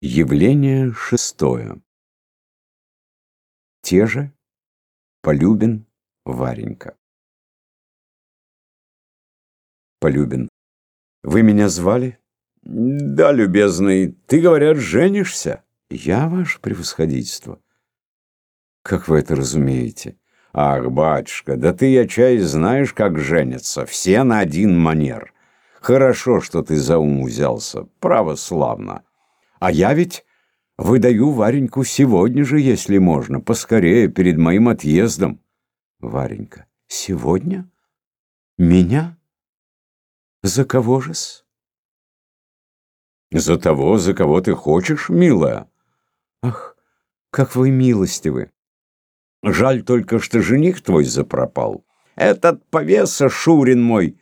Явление шестое. Те же Полюбин, Варенька. Полюбин. Вы меня звали? Да, любезный. Ты, говорят, женишься? Я, ваше превосходительство. Как вы это разумеете? Ах, батюшка, да ты, я чай, знаешь, как женятся. Все на один манер. Хорошо, что ты за ум взялся. Право славно. А я ведь выдаю Вареньку сегодня же, если можно, поскорее, перед моим отъездом. Варенька. Сегодня? Меня? За кого же-с? За того, за кого ты хочешь, милая. Ах, как вы милостивы. Жаль только, что жених твой запропал. Этот повеса Шурин мой,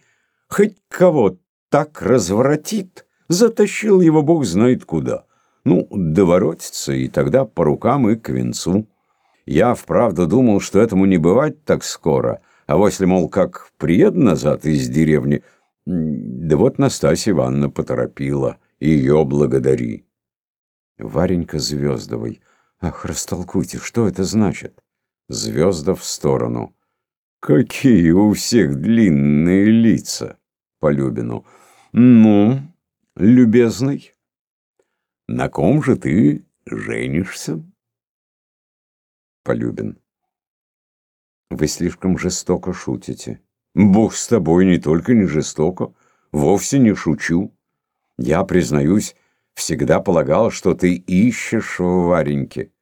хоть кого так разворотит, затащил его бог знает куда. Ну, доворотится, и тогда по рукам и к венцу. Я вправду думал, что этому не бывать так скоро, а после, мол, как приеду назад из деревни, да вот Настасья Ивановна поторопила, ее благодари. Варенька Звездовой. Ах, растолкуйте, что это значит? Звезда в сторону. Какие у всех длинные лица, Полюбину. Ну, любезный, на ком же ты женишься? Полюбин. Вы слишком жестоко шутите. Бог с тобой не только не жестоко, вовсе не шучу. Я, признаюсь, всегда полагал, что ты ищешь в Вареньке.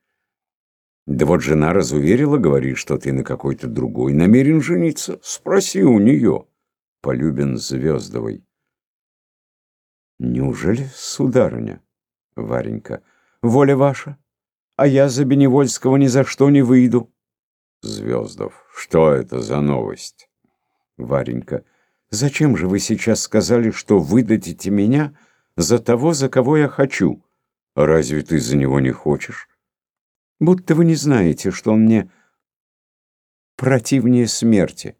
Да вот жена разуверила, говорит, что ты на какой-то другой намерен жениться. Спроси у нее. Полюбин Звездовой. Неужели, сударыня? Варенька. Воля ваша, а я за Беневольского ни за что не выйду. Звездов. Что это за новость? Варенька. Зачем же вы сейчас сказали, что выдадите меня за того, за кого я хочу? Разве ты за него не хочешь? Будто вы не знаете, что он мне противнее смерти.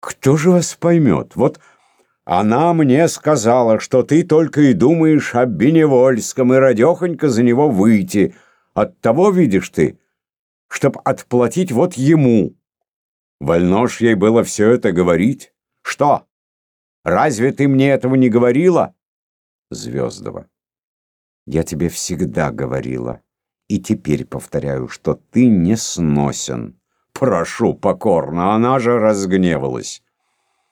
Кто же вас поймет? Вот она мне сказала, что ты только и думаешь о Беневольском, и радехонько за него выйти. Оттого, видишь ты, чтоб отплатить вот ему. Вольно ж ей было все это говорить. Что? Разве ты мне этого не говорила? Звездова. Я тебе всегда говорила. И теперь повторяю, что ты не сносен. Прошу покорно, она же разгневалась.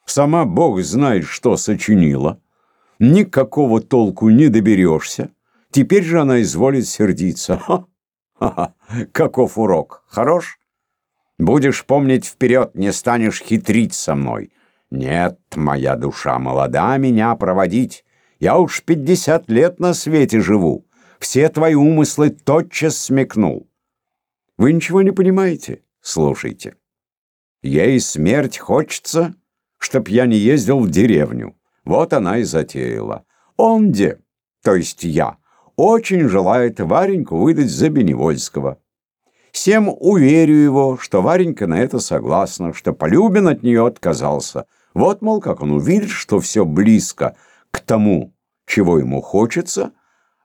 Сама Бог знает, что сочинила. Никакого толку не доберешься. Теперь же она изволит сердиться. Ха-ха! Каков урок? Хорош? Будешь помнить вперед, не станешь хитрить со мной. Нет, моя душа молода меня проводить. Я уж пятьдесят лет на свете живу. Все твои умыслы тотчас смекнул. Вы ничего не понимаете? Слушайте. Ей смерть хочется, чтоб я не ездил в деревню. Вот она и затеяла. Он где, то есть я, очень желает Вареньку выдать за Беневольского. Всем уверю его, что Варенька на это согласна, что Полюбин от нее отказался. Вот, мол, как он увидит, что все близко к тому, чего ему хочется,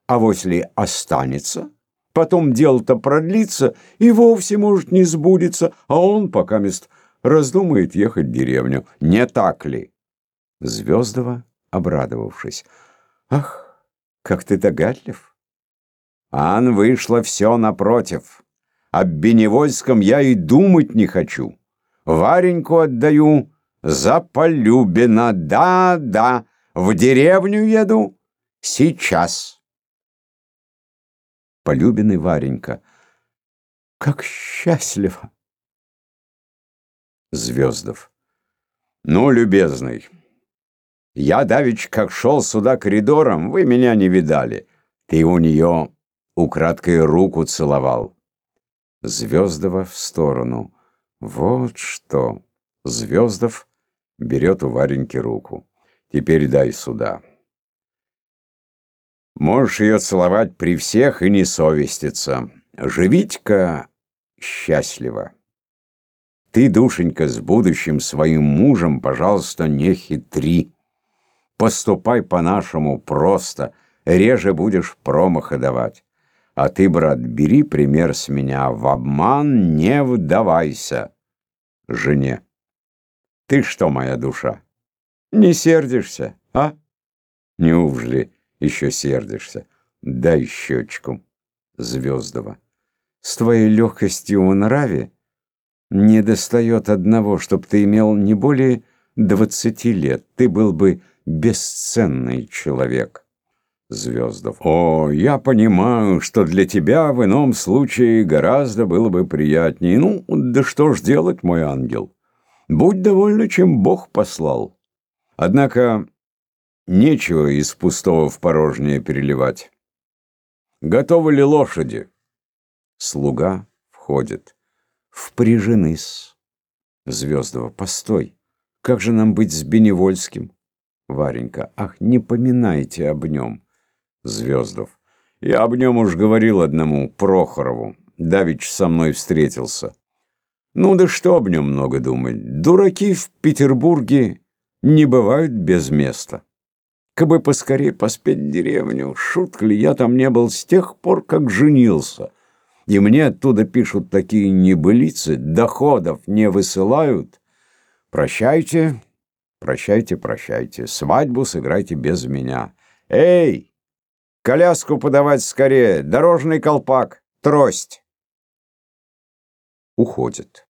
а если останется, потом дело-то продлится и вовсе может не сбудется, а он пока мест раздумает ехать в деревню. Не так ли? Звездова, обрадовавшись. Ах, как ты догадлив. Ан вышло все напротив. Об Беневольском я и думать не хочу. Вареньку отдаю за Полюбина. Да, да, в деревню еду сейчас. Полюбин и Варенька. Как счастливо! Звездов. Ну, любезный, я давич как шел сюда коридором, вы меня не видали. Ты у нее украдкой руку целовал. Звездова в сторону. Вот что. Звездов берет у Вареньки руку. Теперь дай сюда. Можешь ее целовать при всех и не совеститься. Живите-ка счастливо. Ты, душенька, с будущим своим мужем, пожалуйста, не хитри. Поступай по-нашему просто, реже будешь промаха давать. А ты, брат, бери пример с меня, в обман не вдавайся. Жене. Ты что, моя душа, не сердишься, а? Неужели еще сердишься? Дай щечку. Звездова. С твоей легкостью в нраве не достает одного, чтоб ты имел не более двадцати лет. Ты был бы бесценный человек. Звездов. О, я понимаю, что для тебя в ином случае гораздо было бы приятнее. Ну, да что ж делать, мой ангел? Будь довольна, чем Бог послал. Однако нечего из пустого в порожнее переливать. Готовы ли лошади? Слуга входит. Впряжены-с. Звездова, постой. Как же нам быть с Беневольским? Варенька, ах, не поминайте об нем. Звездов. Я об нем уж говорил одному, Прохорову. Давич со мной встретился. Ну да что об нем много думать. Дураки в Петербурге не бывают без места. Кабы поскорее поспеть в деревню, шутка ли, я там не был с тех пор, как женился. И мне оттуда пишут такие небылицы, доходов не высылают. Прощайте, прощайте, прощайте, свадьбу сыграйте без меня. Эй! Коляску подавать скорее, дорожный колпак, трость. Уходит.